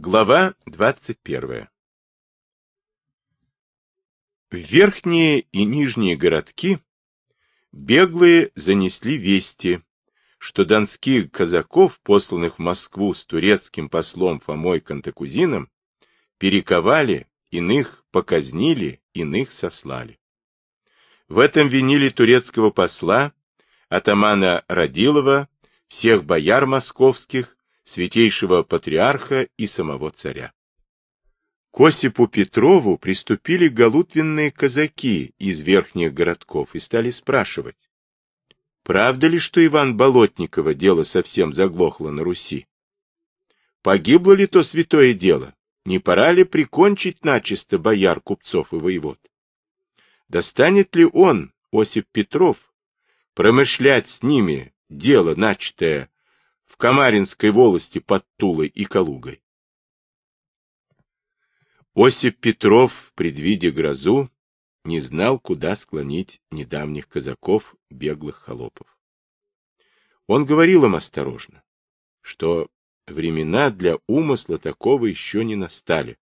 Глава 21. В верхние и нижние городки беглые занесли вести, что донских казаков, посланных в Москву с турецким послом Фомой Кантакузином, перековали, иных показнили, иных сослали. В этом винили турецкого посла, атамана Радилова, всех бояр московских, святейшего патриарха и самого царя. К Осипу Петрову приступили галутвенные казаки из верхних городков и стали спрашивать, правда ли, что Иван Болотникова дело совсем заглохло на Руси? Погибло ли то святое дело? Не пора ли прикончить начисто бояр, купцов и воевод? Достанет ли он, Осип Петров, промышлять с ними дело, начатое Камаринской волости под Тулой и Калугой. Осип Петров, предвидя грозу, не знал, куда склонить недавних казаков, беглых холопов. Он говорил им осторожно, что времена для умысла такого еще не настали,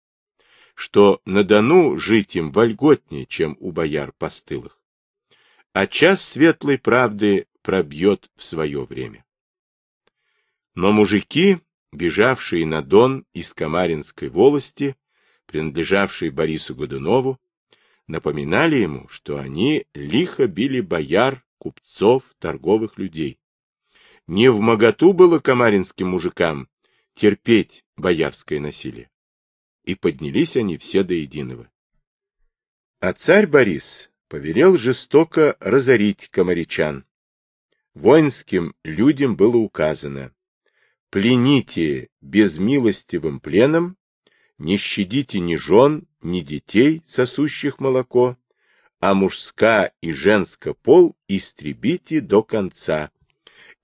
что на Дону жить им вольготнее, чем у бояр постылых, а час светлой правды пробьет в свое время. Но мужики, бежавшие на Дон из Камаринской волости, принадлежавшие Борису Годунову, напоминали ему, что они лихо били бояр, купцов, торговых людей. Не в моготу было камаринским мужикам терпеть боярское насилие. И поднялись они все до единого. А царь Борис повелел жестоко разорить комаричан. Воинским людям было указано плените безмилостивым пленом, не щадите ни жен, ни детей, сосущих молоко, а мужска и женско пол истребите до конца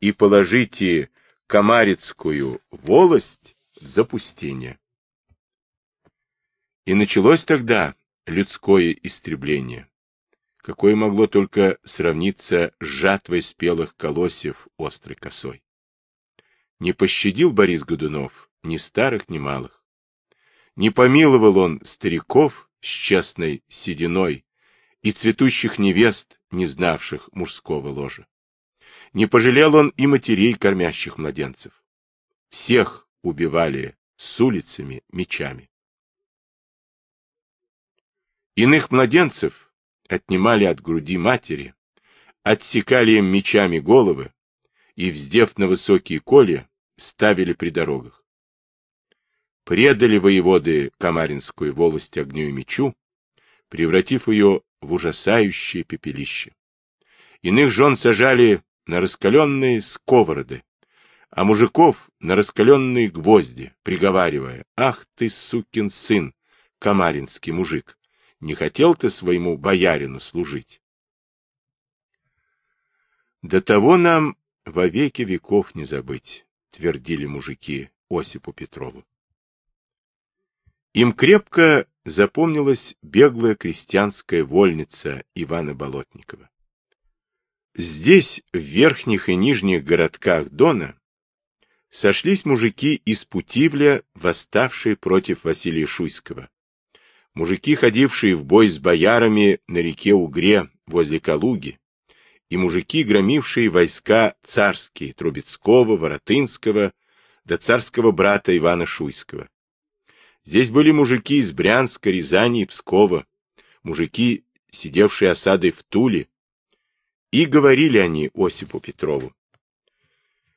и положите комарицкую волость в запустение. И началось тогда людское истребление, какое могло только сравниться с жатвой спелых колосьев острой косой. Не пощадил Борис Годунов ни старых, ни малых. Не помиловал он стариков с честной сединой и цветущих невест, не знавших мужского ложа. Не пожалел он и матерей, кормящих младенцев. Всех убивали с улицами мечами. Иных младенцев отнимали от груди матери, отсекали им мечами головы и, вздев на высокие колья, ставили при дорогах. Предали воеводы Камаринскую волость огню и мечу, превратив ее в ужасающее пепелище. Иных жен сажали на раскаленные сковороды, а мужиков на раскаленные гвозди, приговаривая, «Ах ты, сукин сын, камаринский мужик, не хотел ты своему боярину служить?» До того нам во веки веков не забыть. — твердили мужики Осипу Петрову. Им крепко запомнилась беглая крестьянская вольница Ивана Болотникова. Здесь, в верхних и нижних городках Дона, сошлись мужики из Путивля, восставшие против Василия Шуйского. Мужики, ходившие в бой с боярами на реке Угре возле Калуги, и мужики, громившие войска царские, Трубецкого, Воротынского, да царского брата Ивана Шуйского. Здесь были мужики из Брянска, Рязани и Пскова, мужики, сидевшие осадой в Туле, и говорили они Осипу Петрову.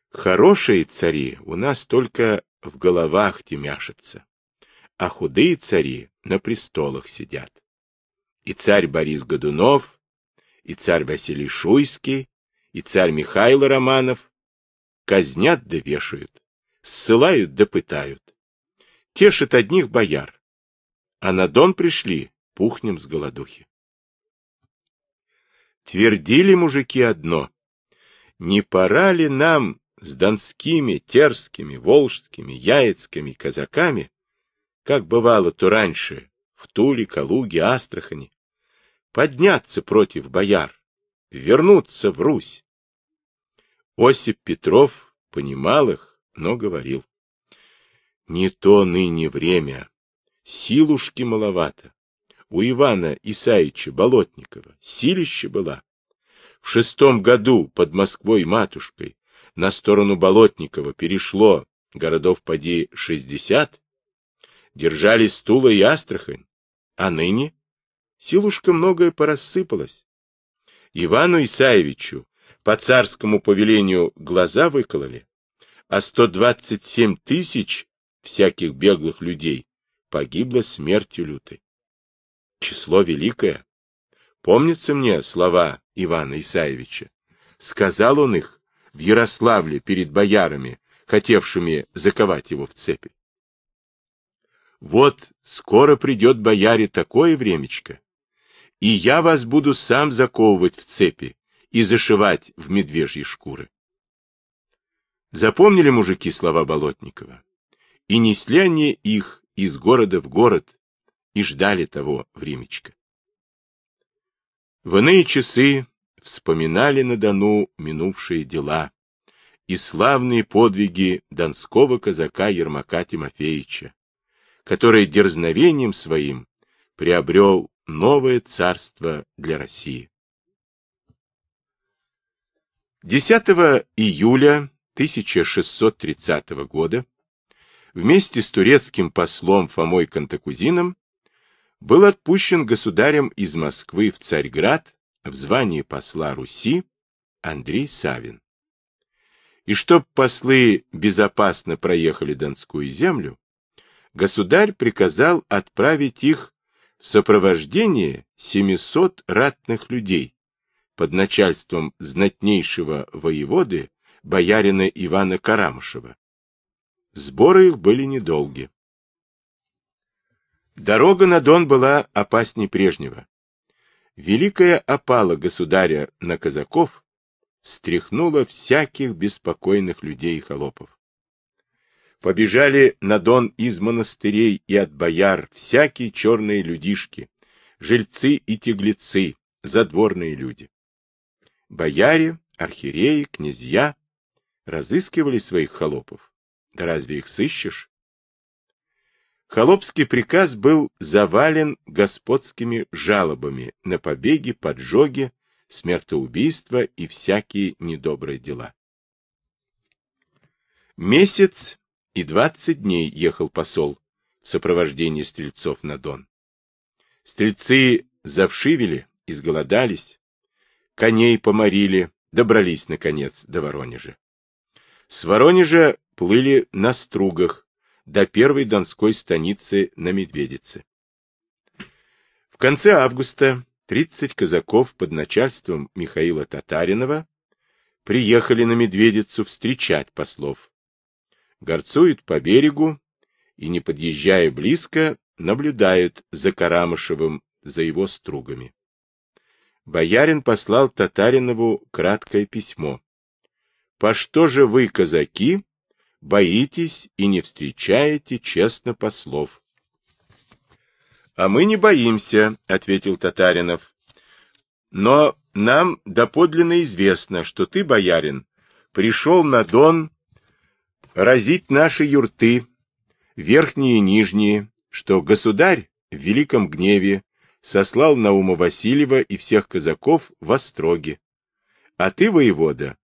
Хорошие цари у нас только в головах темяшатся, а худые цари на престолах сидят. И царь Борис Годунов, и царь Василий Шуйский, и царь Михаил Романов казнят да вешают, ссылают да пытают. Тешат одних бояр, а на Дон пришли, пухнем с голодухи. Твердили мужики одно, не пора ли нам с донскими, терскими, волжскими, яицкими казаками, как бывало то раньше, в Туле, Калуге, Астрахани, подняться против бояр, вернуться в Русь. Осип Петров понимал их, но говорил. Не то ныне время. Силушки маловато. У Ивана Исаича Болотникова силище была. В шестом году под Москвой-матушкой на сторону Болотникова перешло городов поди шестьдесят, держали Стула и Астрахань, а ныне силушка многое порассыпалось. Ивану Исаевичу по царскому повелению глаза выкололи, а 127 тысяч всяких беглых людей погибло смертью лютой. Число великое. Помнится мне слова Ивана Исаевича. Сказал он их в Ярославле перед боярами, хотевшими заковать его в цепи. Вот скоро придет бояре такое времечко, и я вас буду сам заковывать в цепи и зашивать в медвежьи шкуры. Запомнили мужики слова Болотникова? И несли они их из города в город и ждали того времечка. В иные часы вспоминали на Дону минувшие дела и славные подвиги донского казака Ермака Тимофеевича, который дерзновением своим приобрел новое царство для России. 10 июля 1630 года вместе с турецким послом Фомой Кантакузином был отпущен государем из Москвы в Царьград в звании посла Руси Андрей Савин. И чтоб послы безопасно проехали Донскую землю, государь приказал отправить их в сопровождение 700 ратных людей под начальством знатнейшего воеводы боярина Ивана Карамышева. Сборы их были недолги. Дорога на Дон была опасней прежнего. Великая опала государя на казаков встряхнула всяких беспокойных людей и холопов. Побежали на Дон из монастырей и от бояр всякие черные людишки, жильцы и теглецы, задворные люди. Бояре, архиереи, князья разыскивали своих холопов. Да разве их сыщешь? Холопский приказ был завален господскими жалобами на побеги, поджоги, смертоубийства и всякие недобрые дела. Месяц и двадцать дней ехал посол в сопровождении стрельцов на Дон. Стрельцы завшивели, изголодались, коней поморили, добрались, наконец, до Воронежа. С Воронежа плыли на стругах до первой донской станицы на Медведице. В конце августа 30 казаков под начальством Михаила Татаринова приехали на Медведицу встречать послов. Горцуют по берегу и, не подъезжая близко, наблюдают за Карамышевым, за его стругами. Боярин послал Татаринову краткое письмо. «По что же вы, казаки, боитесь и не встречаете честно послов. — А мы не боимся, — ответил Татаринов. — Но нам доподлинно известно, что ты, боярин, пришел на Дон разить наши юрты, верхние и нижние, что государь в великом гневе сослал Наума Васильева и всех казаков в Остроге. А ты, воевода,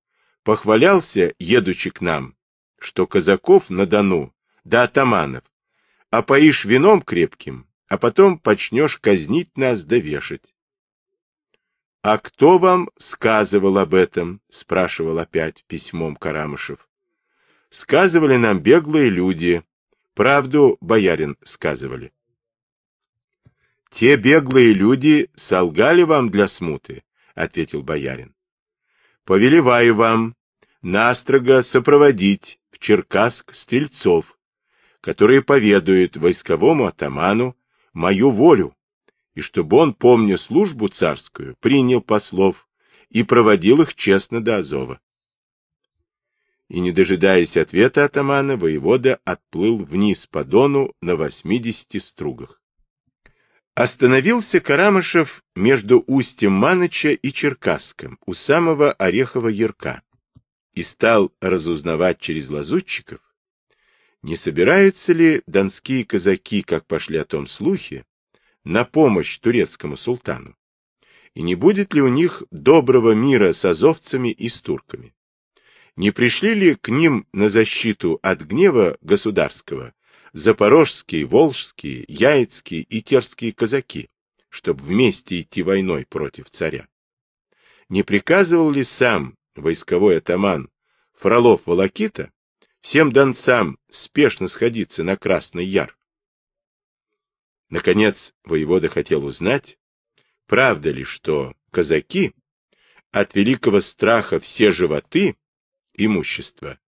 похвалялся, едучи к нам, что казаков на Дону, да атаманов, а поишь вином крепким, а потом почнешь казнить нас да вешать. — А кто вам сказывал об этом? — спрашивал опять письмом Карамышев. — Сказывали нам беглые люди. Правду, боярин, сказывали. — Те беглые люди солгали вам для смуты, — ответил боярин. — Повелеваю вам настрого сопроводить в Черкасск стрельцов, которые поведают войсковому атаману мою волю, и чтобы он, помня службу царскую, принял послов и проводил их честно до Азова. И, не дожидаясь ответа атамана, воевода отплыл вниз по Дону на восьмидесяти стругах. Остановился Карамышев между устьем Маныча и Черкасском, у самого Орехова Ярка и стал разузнавать через лазутчиков, Не собираются ли донские казаки, как пошли о том слухи, на помощь турецкому султану? И не будет ли у них доброго мира с азовцами и с турками? Не пришли ли к ним на защиту от гнева государского запорожские, волжские, яицкие и терские казаки, чтобы вместе идти войной против царя? Не приказывал ли сам войсковой атаман Фролов-Волокита всем донцам спешно сходиться на Красный Яр? Наконец, воевода хотел узнать, правда ли, что казаки от великого страха все животы, имущество,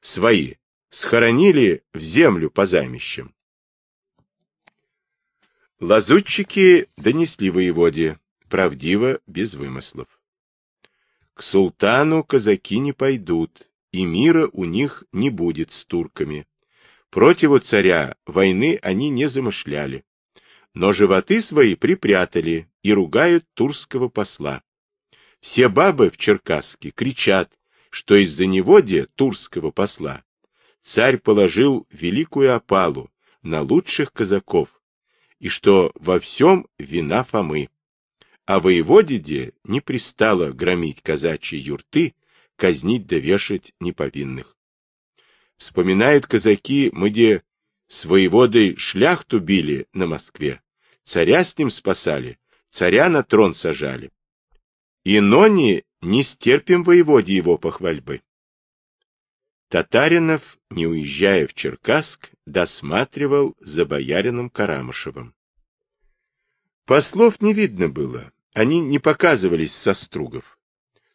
свои, схоронили в землю по займищам. Лазутчики донесли воеводе, правдиво, без вымыслов. К султану казаки не пойдут, и мира у них не будет с турками. Противу царя войны они не замышляли, но животы свои припрятали и ругают турского посла. Все бабы в Черкасске кричат, что из-за неводия турского посла царь положил великую опалу на лучших казаков, и что во всем вина Фомы. А воеводиде не пристало громить казачьи юрты, казнить да неповинных. Вспоминают казаки, мы где с воеводой шляхту били на Москве, царя с ним спасали, царя на трон сажали. И нони не стерпим воеводе его похвальбы. Татаринов, не уезжая в Черкасск, досматривал за боярином Карамышевым. Послов не видно было, они не показывались со стругов.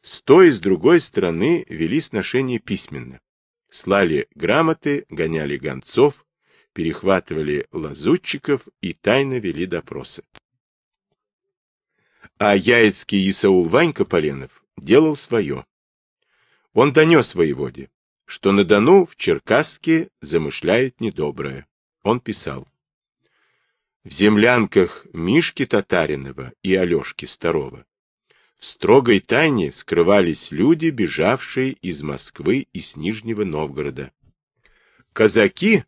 С той и с другой стороны вели сношение письменно. Слали грамоты, гоняли гонцов, перехватывали лазутчиков и тайно вели допросы. А яицкий Исаул Ванька Поленов делал свое. Он донес воеводе, что на Дону в Черкасске замышляет недоброе. Он писал. В землянках Мишки Татаринова и Алешки Старова в строгой тайне скрывались люди, бежавшие из Москвы и с Нижнего Новгорода. Казаки,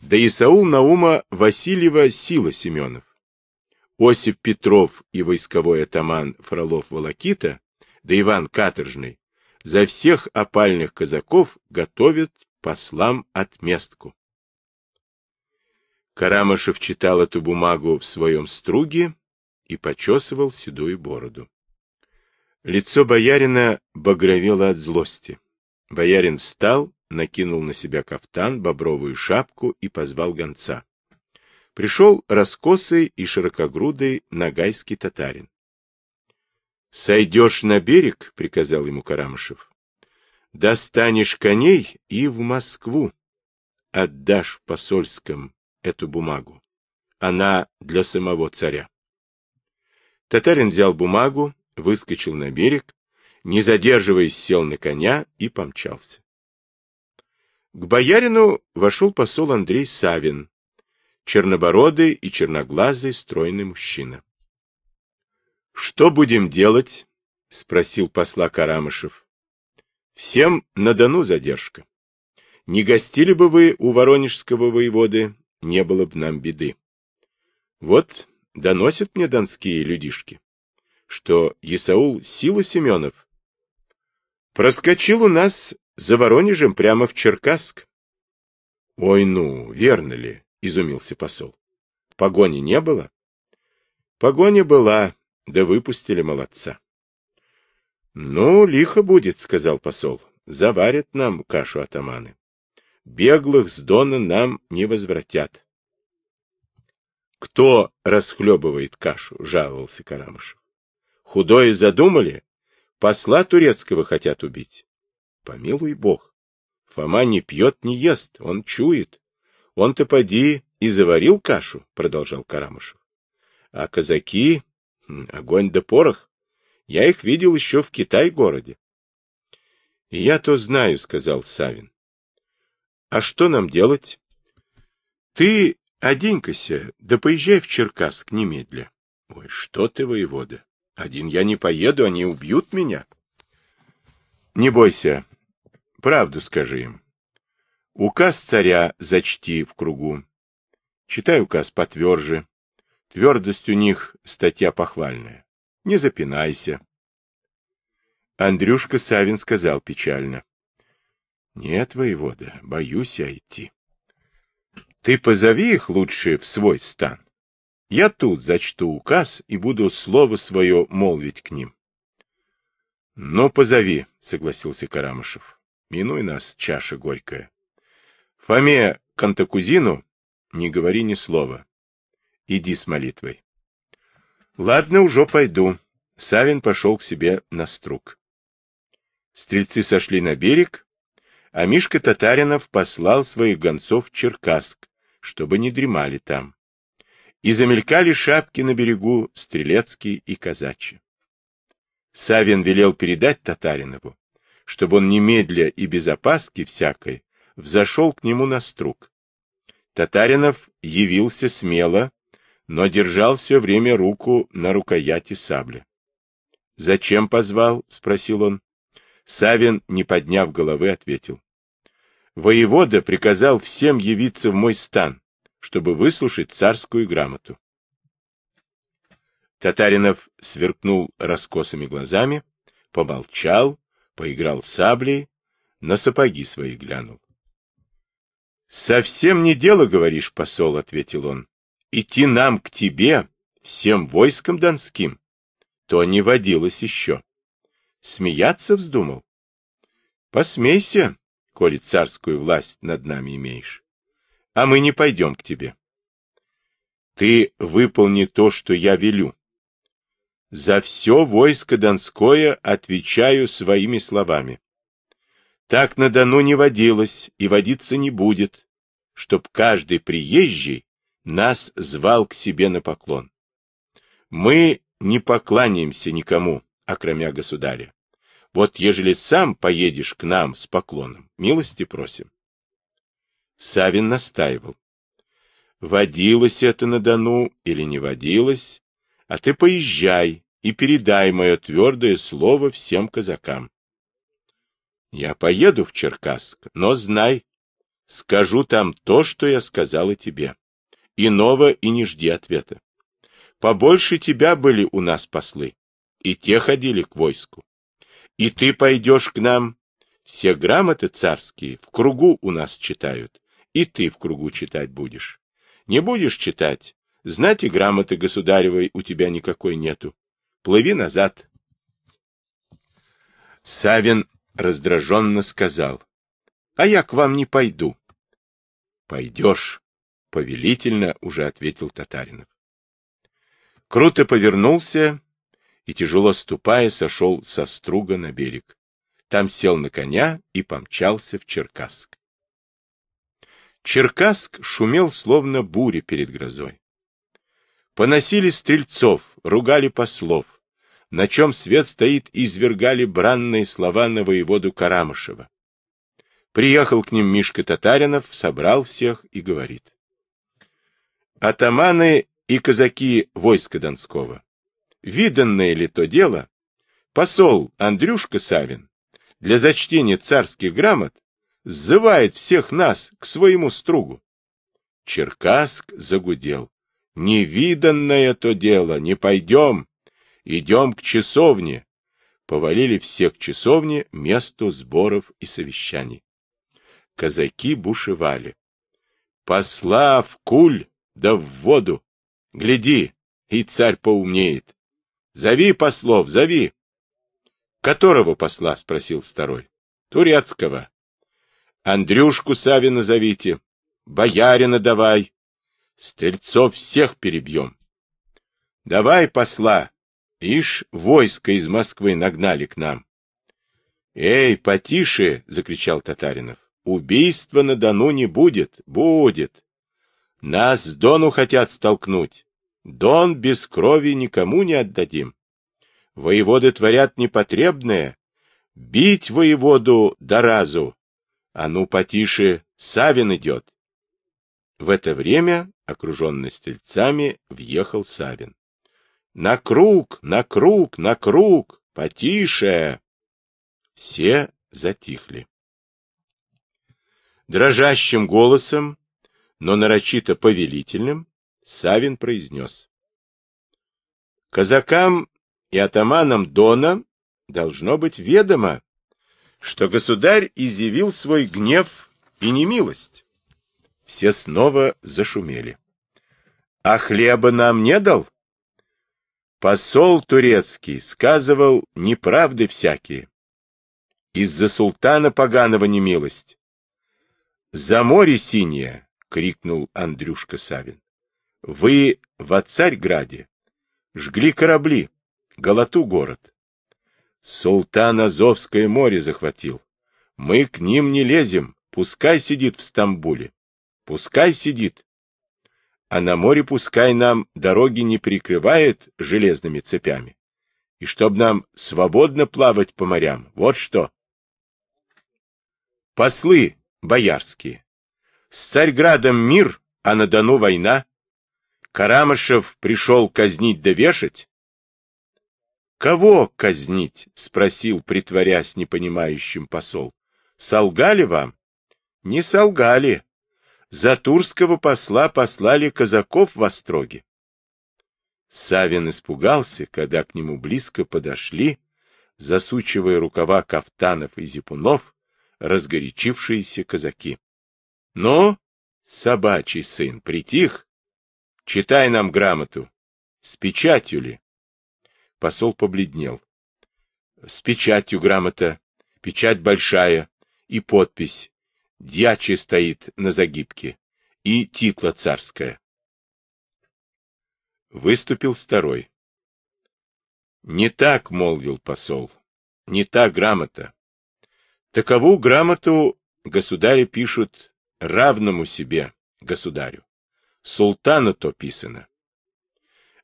да и Саул Наума Васильева Сила Семенов. Осип Петров и войсковой атаман Фролов-Волокита, да Иван Каторжный за всех опальных казаков готовят послам отместку. Карамышев читал эту бумагу в своем струге и почесывал седую бороду. Лицо боярина багровело от злости. Боярин встал, накинул на себя кафтан, бобровую шапку и позвал гонца. Пришел раскосый и широкогрудый нагайский татарин. Сойдешь на берег, — приказал ему Карамышев. Достанешь коней и в Москву. Отдашь посольском эту бумагу. Она для самого царя. Татарин взял бумагу, выскочил на берег, не задерживаясь, сел на коня и помчался. К боярину вошел посол Андрей Савин, чернобородый и черноглазый стройный мужчина. — Что будем делать? — спросил посла Карамышев. — Всем на Дону задержка. Не гостили бы вы у воронежского воеводы, не было бы нам беды. Вот доносят мне донские людишки, что Исаул Сила Семенов проскочил у нас за Воронежем прямо в Черкасск. — Ой, ну, верно ли? — изумился посол. — Погони не было? — Погоня была, да выпустили молодца. — Ну, лихо будет, — сказал посол. — Заварят нам кашу атаманы. Беглых с Дона нам не возвратят. — Кто расхлебывает кашу? — жаловался Карамышев. — Худое задумали? Посла турецкого хотят убить. Помилуй бог. Фома не пьет, не ест, он чует. Он-то поди и заварил кашу, — продолжал Карамышев. А казаки Огонь да порох. Я их видел еще в Китай-городе. — я то знаю, — сказал Савин. — А что нам делать? — Ты оденькайся, да поезжай в Черкасск немедля. — Ой, что ты, воевода? Один я не поеду, они убьют меня. — Не бойся, правду скажи им. Указ царя зачти в кругу. Читай указ потверже. Твердость у них статья похвальная. Не запинайся. Андрюшка Савин сказал печально. — Нет, воевода, боюсь я идти. — Ты позови их лучше в свой стан. Я тут зачту указ и буду слово свое молвить к ним. — Ну, позови, — согласился Карамышев. — Минуй нас, чаша горькая. Фоме Кантакузину не говори ни слова. Иди с молитвой. — Ладно, уже пойду. Савин пошел к себе на струк. Стрельцы сошли на берег, а Мишка Татаринов послал своих гонцов в Черкасск, чтобы не дремали там. И замелькали шапки на берегу стрелецкие и казачьи. Савин велел передать Татаринову, чтобы он немедля и без опаски всякой взошел к нему на струк. Татаринов явился смело, но держал все время руку на рукояти сабли. — Зачем позвал? — спросил он. Савин, не подняв головы, ответил. Воевода приказал всем явиться в мой стан, чтобы выслушать царскую грамоту. Татаринов сверкнул раскосыми глазами, помолчал, поиграл саблей, на сапоги свои глянул. — Совсем не дело, говоришь, посол, — ответил он. — Идти нам к тебе, всем войском донским, то не водилось еще. Смеяться вздумал? Посмейся, коли царскую власть над нами имеешь. А мы не пойдем к тебе. Ты выполни то, что я велю. За все войско Донское отвечаю своими словами. Так на Дону не водилось и водиться не будет, чтоб каждый приезжий нас звал к себе на поклон. Мы не покланяемся никому, окромя государя. Вот ежели сам поедешь к нам с поклоном, милости просим. Савин настаивал. Водилось это на Дону или не водилось, а ты поезжай и передай мое твердое слово всем казакам. Я поеду в Черкасск, но знай, скажу там то, что я сказал и тебе. Иного и не жди ответа. Побольше тебя были у нас послы, и те ходили к войску и ты пойдешь к нам. Все грамоты царские в кругу у нас читают, и ты в кругу читать будешь. Не будешь читать, знать и грамоты государевой у тебя никакой нету. Плыви назад. Савин раздраженно сказал, — А я к вам не пойду. — Пойдешь, — повелительно уже ответил Татаринов. Круто повернулся и, тяжело ступая, сошел со струга на берег. Там сел на коня и помчался в Черкасск. Черкасск шумел, словно буря перед грозой. Поносили стрельцов, ругали послов, на чем свет стоит, извергали бранные слова на воеводу Карамышева. Приехал к ним Мишка Татаринов, собрал всех и говорит. Атаманы и казаки войска Донского, виданное ли то дело, посол Андрюшка Савин для зачтения царских грамот сзывает всех нас к своему стругу. Черкасск загудел. Невиданное то дело, не пойдем, идем к часовне. Повалили всех к часовне, месту сборов и совещаний. Казаки бушевали. Посла в куль, да в воду. Гляди, и царь поумнеет. Зови послов, зови. Которого посла? спросил второй. Турецкого. Андрюшку Савина зовите. Боярина давай. Стрельцов всех перебьем. Давай посла. Ишь, войско из Москвы нагнали к нам. Эй, потише, закричал Татаринов. Убийства на Дону не будет, будет. Нас с Дону хотят столкнуть. Дон без крови никому не отдадим. Воеводы творят непотребное. Бить воеводу до разу. А ну, потише, Савин идет. В это время, окруженный стрельцами, въехал Савин. На круг, на круг, на круг, потише. Все затихли. Дрожащим голосом, но нарочито повелительным, Савин произнес. Казакам и атаманам Дона должно быть ведомо, что государь изъявил свой гнев и немилость. Все снова зашумели. А хлеба нам не дал? Посол турецкий сказывал неправды всякие. Из-за султана поганого немилость. За море синее, крикнул Андрюшка Савин. Вы в Царьграде жгли корабли, Галату город. Султан Азовское море захватил. Мы к ним не лезем, пускай сидит в Стамбуле. Пускай сидит. А на море пускай нам дороги не прикрывает железными цепями. И чтоб нам свободно плавать по морям, вот что. Послы боярские. С Царьградом мир, а на Дону война. Карамышев пришел казнить да вешать? — Кого казнить? — спросил, притворясь непонимающим посол. — Солгали вам? — Не солгали. За турского посла послали казаков в Остроге. Савин испугался, когда к нему близко подошли, засучивая рукава кафтанов и зипунов, разгорячившиеся казаки. — Ну, собачий сын, притих? Читай нам грамоту. С печатью ли? Посол побледнел. С печатью грамота. Печать большая. И подпись. Дьячий стоит на загибке. И титла царская. Выступил второй. Не так, молвил посол. Не та грамота. Такову грамоту государи пишут равному себе государю. Султана то писано.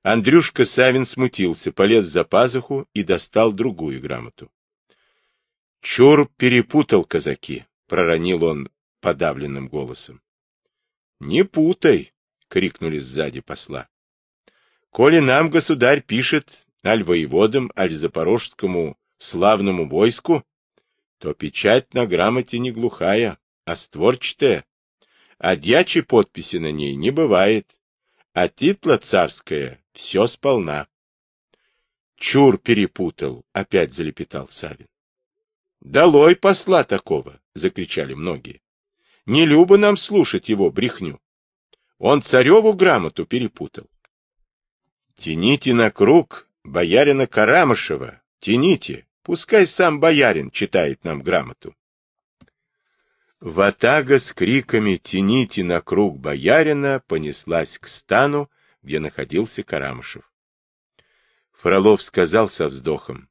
Андрюшка Савин смутился, полез за пазуху и достал другую грамоту. Чур перепутал казаки, проронил он подавленным голосом. Не путай, крикнули сзади посла. Коли нам государь пишет аль воеводам, аль запорожскому славному войску, то печать на грамоте не глухая, а створчатая, а дьячей подписи на ней не бывает, а титла царская все сполна. Чур перепутал, опять залепетал Савин. Долой посла такого, закричали многие. Не любо нам слушать его брехню. Он цареву грамоту перепутал. Тяните на круг боярина Карамышева, тяните, пускай сам боярин читает нам грамоту. Ватага с криками «Тяните на круг боярина!» понеслась к стану, где находился Карамышев. Фролов сказал со вздохом.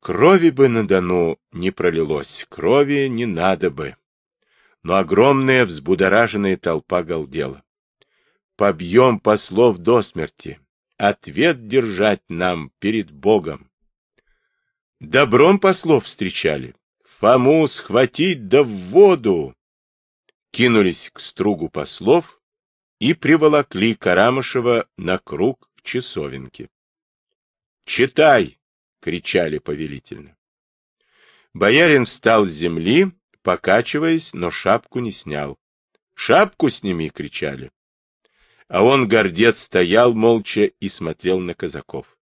Крови бы на Дону не пролилось, крови не надо бы. Но огромная взбудораженная толпа галдела. Побьем послов до смерти, ответ держать нам перед Богом. Добром послов встречали, Фому схватить да в воду! Кинулись к стругу послов и приволокли Карамышева на круг к часовенке. «Читай!» — кричали повелительно. Боярин встал с земли, покачиваясь, но шапку не снял. «Шапку сними!» — кричали. А он, гордец, стоял молча и смотрел на казаков.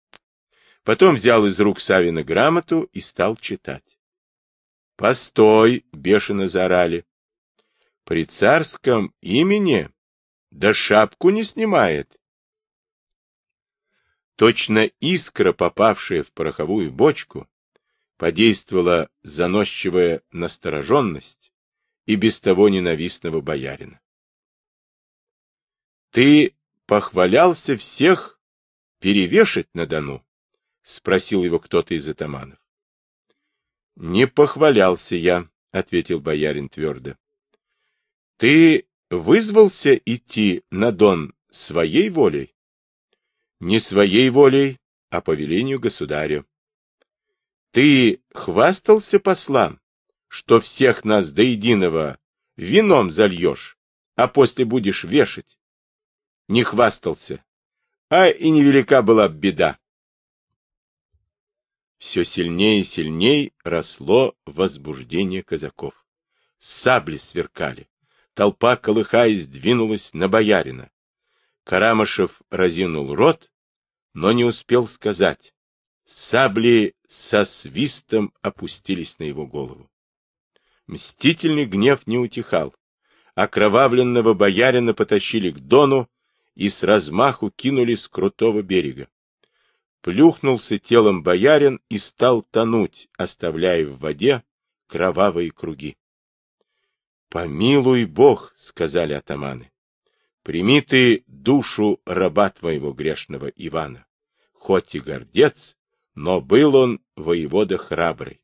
Потом взял из рук Савина грамоту и стал читать. «Постой!» — бешено заорали. «При царском имени? Да шапку не снимает!» Точно искра, попавшая в пороховую бочку, подействовала заносчивая настороженность и без того ненавистного боярина. «Ты похвалялся всех перевешать на Дону?» — спросил его кто-то из атаманов. — Не похвалялся я, — ответил боярин твердо. — Ты вызвался идти на Дон своей волей? — Не своей волей, а по велению государя. — Ты хвастался послам, что всех нас до единого вином зальешь, а после будешь вешать? Не хвастался, а и невелика была беда все сильнее и сильнее росло возбуждение казаков. сабли сверкали. Толпа, колыхаясь, двинулась на боярина. Карамышев разинул рот, но не успел сказать. Сабли со свистом опустились на его голову. Мстительный гнев не утихал. Окровавленного боярина потащили к дону и с размаху кинули с крутого берега. Плюхнулся телом боярин и стал тонуть, оставляя в воде кровавые круги. «Помилуй Бог», — сказали атаманы, — «прими ты душу раба твоего грешного Ивана, хоть и гордец, но был он воевода храбрый».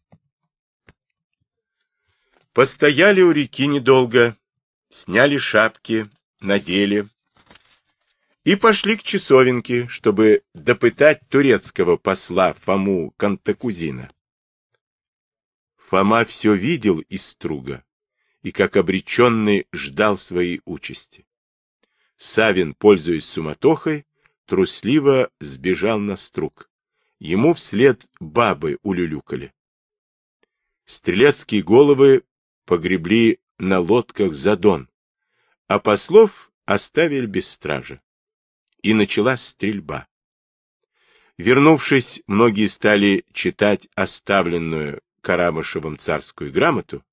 Постояли у реки недолго, сняли шапки, надели и пошли к часовенке, чтобы допытать турецкого посла Фому Кантакузина. Фома все видел из струга и, как обреченный, ждал своей участи. Савин, пользуясь суматохой, трусливо сбежал на струк. Ему вслед бабы улюлюкали. Стрелецкие головы погребли на лодках за Дон, а послов оставили без стражи. И началась стрельба. Вернувшись, многие стали читать оставленную Карамышевым царскую грамоту,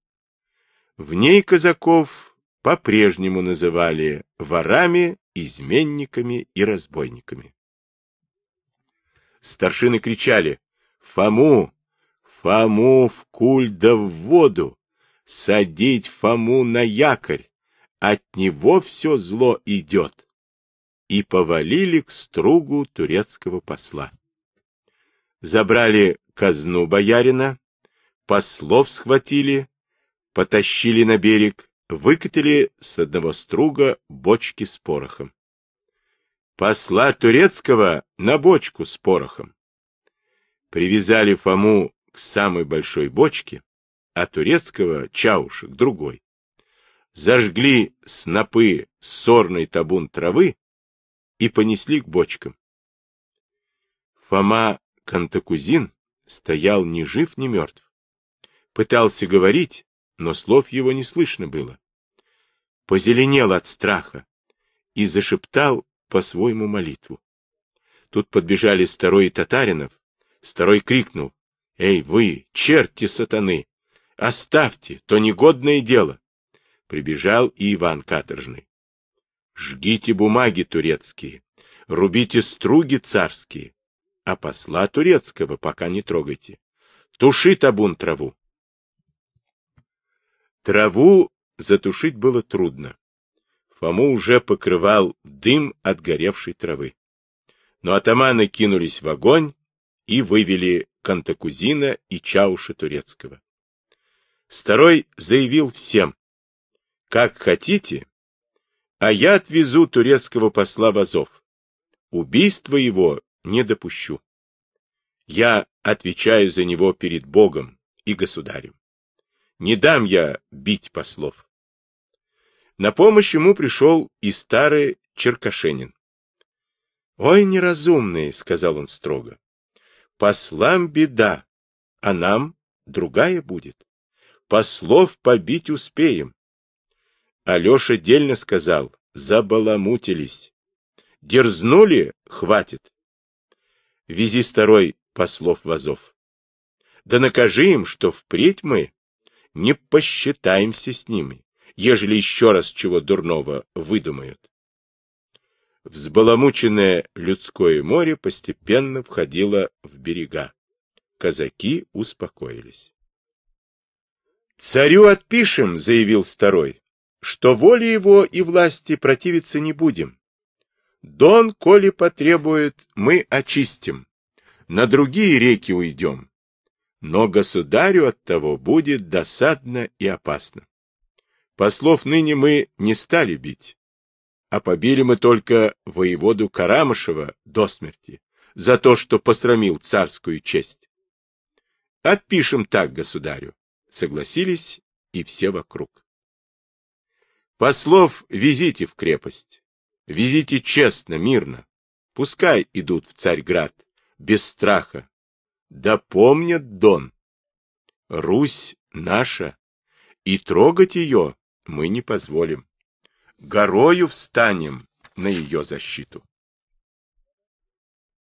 в ней казаков по-прежнему называли ворами, изменниками и разбойниками. Старшины кричали «Фому! Фому в куль да в воду! Садить Фому на якорь! От него все зло идет!» И повалили к стругу турецкого посла. Забрали казну боярина, послов схватили, потащили на берег, выкатили с одного струга бочки с порохом. Посла турецкого на бочку с порохом. Привязали Фому к самой большой бочке, а турецкого чауша к другой. Зажгли снопы сорный табун травы и понесли к бочкам. Фома Кантакузин стоял ни жив, ни мертв. Пытался говорить, но слов его не слышно было. Позеленел от страха и зашептал по-своему молитву. Тут подбежали Старой Татаринов. Старой крикнул. — Эй, вы, черти сатаны! Оставьте, то негодное дело! Прибежал и Иван Каторжный. — Жгите бумаги турецкие, рубите струги царские, а посла турецкого пока не трогайте. Туши табун траву. Траву затушить было трудно. Фому уже покрывал дым от горевшей травы. Но атаманы кинулись в огонь и вывели Кантакузина и Чауша Турецкого. Старой заявил всем, как хотите, а я отвезу турецкого посла в Азов. Убийство его не допущу. Я отвечаю за него перед Богом и государем. Не дам я бить послов. На помощь ему пришел и старый Черкашенин. — Ой, неразумный, — сказал он строго, — послам беда, а нам другая будет. Послов побить успеем. Алеша дельно сказал, забаламутились. Дерзнули, хватит. Вези старой послов вазов. Да накажи им, что впредь мы не посчитаемся с ними, ежели еще раз чего дурного выдумают. Взбаламученное людское море постепенно входило в берега. Казаки успокоились. «Царю отпишем», — заявил старой, — «что воле его и власти противиться не будем. Дон, коли потребует, мы очистим, на другие реки уйдем, но государю от того будет досадно и опасно. Послов ныне мы не стали бить, а побили мы только воеводу Карамышева до смерти за то, что посрамил царскую честь. Отпишем так государю, согласились и все вокруг. Послов везите в крепость, везите честно, мирно, пускай идут в Царьград, без страха, да помнят Дон. Русь наша, и трогать ее мы не позволим. Горою встанем на ее защиту.